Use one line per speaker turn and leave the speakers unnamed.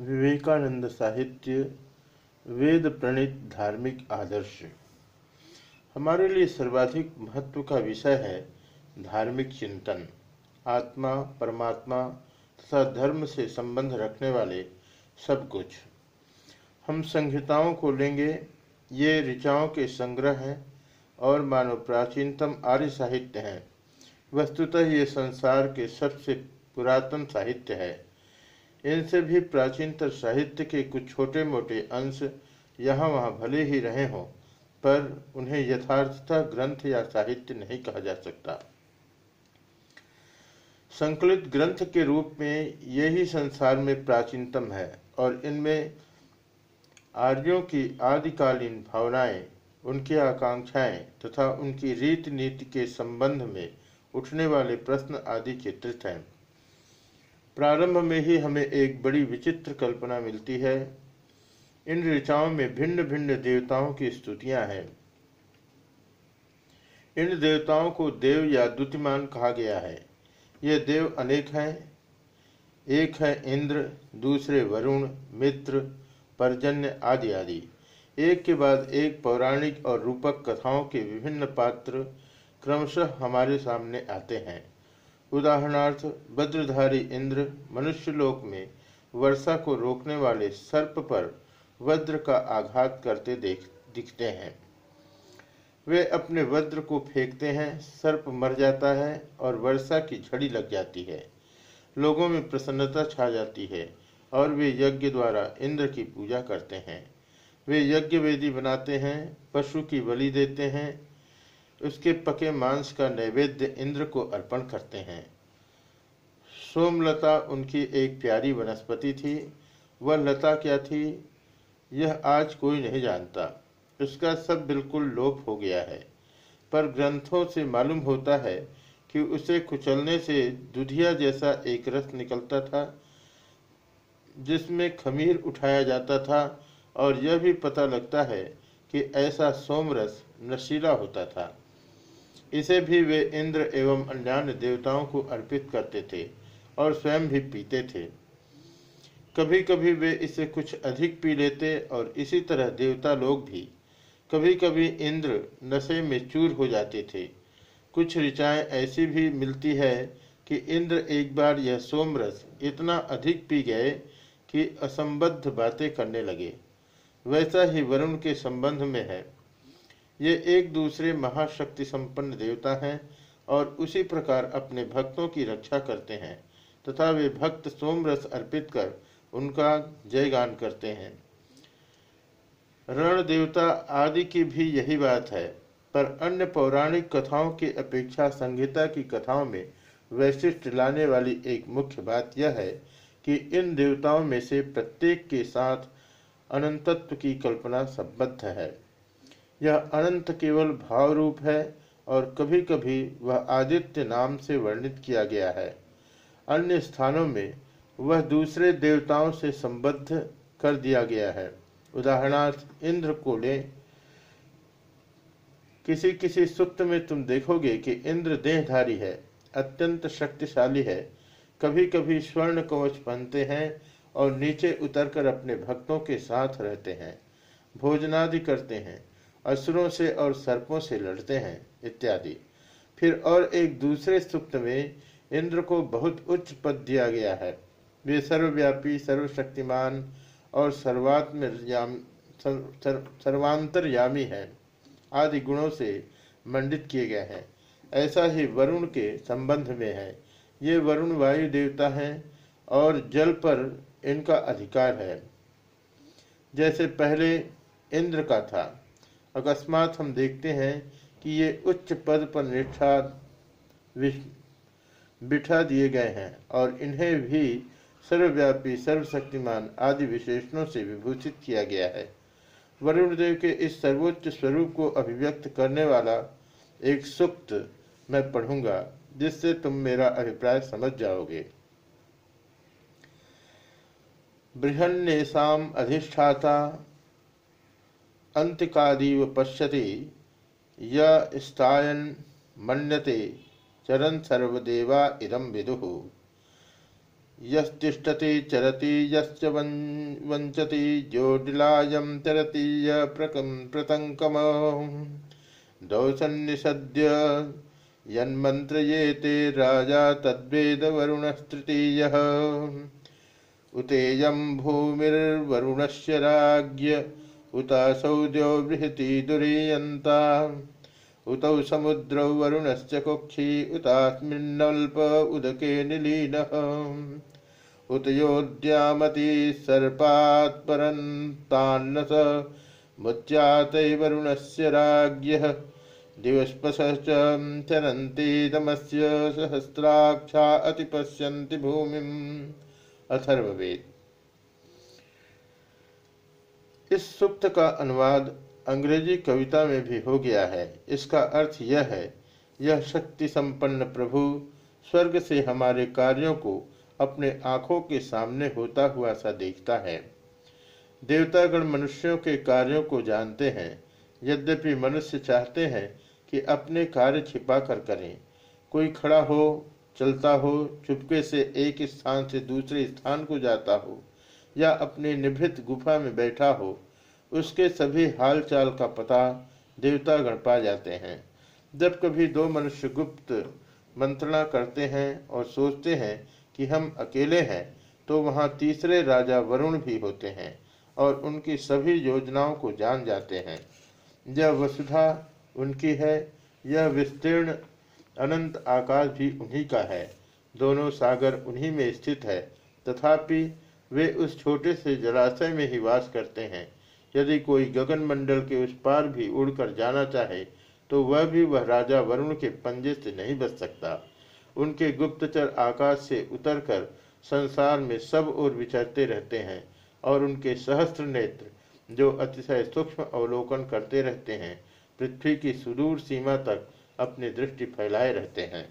विवेकानंद साहित्य, वेद प्रणीत धार्मिक आदर्श। हमारे लिए सर्वाधिक महत्व का विषय है धार्मिक चिंतन। आत्मा, परमात्मा तथा धर्म से संबंध रखने वाले सब कुछ। हम संहिताओं को लेंगे, ये ऋचाओं के संग्रह हैं और मानव प्राचीनतम आर्य साहित्य हैं। वस्तुतः ये संसार के सबसे पुरातन साहित्य है। इनसे भी प्राचीनतर साहित्य के कुछ छोटे मोटे अंश यहाँ वहाँ भले ही रहे हों, पर उन्हें यथार्थता ग्रंथ या साहित्य नहीं कहा जा सकता। संकलित ग्रंथ के रूप में यही संसार में प्राचीनतम है और इनमें आर्यों की आदिकालीन भावनाएँ, उनकी आकांक्षाएँ तथा उनकी रीति नीति के संबंध में उठने वाले प्रश्न आदि चित्रित हैं। प्रारंभ में ही हमें एक बड़ी विचित्र कल्पना मिलती है। इन ऋचाओं में भिन्न भिन्न देवताओं की स्तुतियाँ हैं। इन देवताओं को देव या द्युतिमान कहा गया है। ये देव अनेक हैं। एक है इंद्र, दूसरे वरुण, मित्र, परजन्य आदि आदि। एक के बाद एक पौराणिक और रूपक कथाओं के विभिन्न पात्र क्रमशः हमारे सामने आते हैं। उदाहरणार्थ वज्रधारी इंद्र मनुष्य लोक में वर्षा को रोकने वाले सर्प पर वज्र का आघात करते देख, दिखते हैं। वे अपने वज्र को फेंकते हैं, सर्प मर जाता है और वर्षा की झड़ी लग जाती है। लोगों में प्रसन्नता छा जाती है और वे यज्ञ द्वारा इंद्र की पूजा करते हैं। वे यज्ञ वेदी बनाते हैं, पशु की बलि देते हैं उसके पके मांस का नैवेद्य इंद्र को अर्पण करते हैं। सोमलता उनकी एक प्यारी वनस्पति थी। वह लता क्या थी? यह आज कोई नहीं जानता। उसका सब बिल्कुल लोप हो गया है। पर ग्रंथों से मालूम होता है कि उसे कुचलने से दुधिया जैसा एक रस निकलता था, जिसमें खमीर उठाया जाता था और यह भी पता लगता है कि ऐसा सोमरस नशीला होता था। इसे भी वे इंद्र एवं अन्य देवताओं को अर्पित करते थे और स्वयं भी पीते थे। कभी कभी वे इसे कुछ अधिक पी लेते और इसी तरह देवता लोग भी। कभी कभी इंद्र नशे में चूर हो जाते थे। कुछ ऋचाएँ ऐसी भी मिलती है कि इंद्र एक बार यह सोमरस इतना अधिक पी गए कि असंबद्ध बातें करने लगे। वैसा ही वरुण के संबंध में है। ये एक दूसरे महाशक्ति संपन्न देवता हैं और उसी प्रकार अपने भक्तों की रक्षा करते हैं, तथा वे भक्त सोमरस अर्पित कर उनका जयगान करते हैं। रण देवता आदि की भी यही बात है, पर अन्य पौराणिक कथाओं की अपेक्षा संहिता की कथाओं में वैशिष्ट लाने वाली एक मुख्य बात यह है कि इन देवताओं में से प्रत्येक के साथ अनंतत्व की कल्पना संबद्ध है। यह अनंत केवल भाव रूप है और कभी कभी वह आदित्य नाम से वर्णित किया गया है। अन्य स्थानों में वह दूसरे देवताओं से संबद्ध कर दिया गया है। उदाहरणार्थ, इंद्र को ले। किसी किसी सुक्त में तुम देखोगे कि इंद्र देहधारी है, अत्यंत शक्तिशाली है। कभी कभी स्वर्ण कवच पहनते हैं और नीचे उतरकर अपने भक्तों के साथ रहते हैं, भोजनादि करते हैं। असुरों से और सर्पों से लड़ते हैं इत्यादि। फिर और एक दूसरे सुक्त में इंद्र को बहुत उच्च पद दिया गया है। वे सर्वव्यापी सर्वशक्तिमान और सर्वात्म सर्व, सर्वांतरयामी हैं। आदि गुणों से मंडित किए गए हैं। ऐसा ही वरुण के संबंध में है। ये वरुण वायु देवता हैं और जल पर इनका अधिकार है। जैसे पहले इंद्र का था। अकस्मात हम देखते हैं कि ये उच्च पद पर निष्ठा बिठा दिए गए हैं और इन्हें भी सर्वव्यापी, सर्वशक्तिमान आदि विशेषणों से विभूषित किया गया है। वरुण देव के इस सर्वोच्च स्वरूप को अभिव्यक्त करने वाला एक सुक्त मैं पढ़ूँगा, जिससे तुम मेरा अभिप्राय समझ जाओगे। बृहन्नेशा अधिष्ठाता अंतिकादीव पश्यति यन मन्यते चरण सर्वदेवा इदम विदु। यस्तिष्ठति चरति, यश्च वञ्चति, ज्योतिलायं तरति, य प्रतङ्कम। दौसन्निषद्य यन्मन्त्रयेते राजा तद्वेदवरुणस्तृतीयः। उतेयं भूमिर्वरुणस्य राज्ञ उतासौ द्यो बृहति दुरीयन्ता। उतौ समुद्रौ वरुणश्च कुक्षी, उतास्मिन्नल्प उदके निलीनः। उत योद्यामति सर्पात्परन्तान्न स मुच्चातैवरुणस्य राज्ञः। दिवस्पश्च चरन्तीदमस्य सहस्राक्षा अतिपश्यन्ति भूमिम्। अथर्ववेद। इस सुप्त का अनुवाद अंग्रेज़ी कविता में भी हो गया है। इसका अर्थ यह है, यह शक्ति संपन्न प्रभु स्वर्ग से हमारे कार्यों को अपने आँखों के सामने होता हुआ सा देखता है। देवतागण मनुष्यों के कार्यों को जानते हैं, यद्यपि मनुष्य चाहते हैं कि अपने कार्य छिपा कर करें। कोई खड़ा हो, चलता हो, चुपके से एक स्थान से दूसरे स्थान को जाता हो या अपने निभृत गुफा में बैठा हो, उसके सभी हालचाल का पता देवता गण पा जाते हैं। जब कभी दो मनुष्य गुप्त मंत्रणा करते हैं और सोचते हैं कि हम अकेले हैं तो वहाँ तीसरे राजा वरुण भी होते हैं और उनकी सभी योजनाओं को जान जाते हैं। यह वसुधा उनकी है, यह विस्तीर्ण अनंत आकाश भी उन्हीं का है। दोनों सागर उन्हीं में स्थित है, तथापि वे उस छोटे से जलाशय में ही वास करते हैं। यदि कोई गगन मंडल के उस पार भी उड़कर जाना चाहे तो वह भी वह राजा वरुण के पंजे से नहीं बच सकता। उनके गुप्तचर आकाश से उतरकर संसार में सब ओर विचरते रहते हैं और उनके सहस्त्र नेत्र, जो अतिशय सूक्ष्म अवलोकन करते रहते हैं, पृथ्वी की सुदूर सीमा तक अपनी दृष्टि फैलाए रहते हैं।